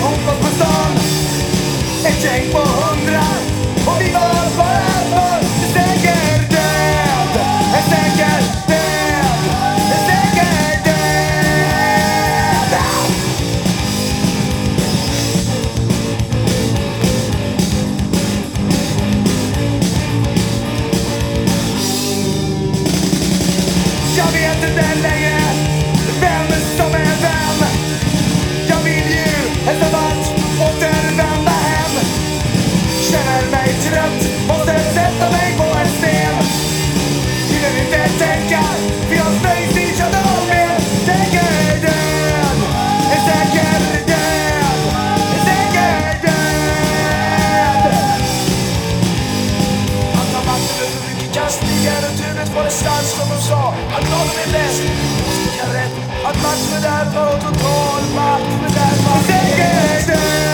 på ihop oss på stan. Ett gäng på hundra och vi var bara för en säker död. En säker död. En säker död. Jag vet inte längre Den stigande tunet var det sans som de sa att någon är bäst. Att matchen är vår total match. Säkerheten!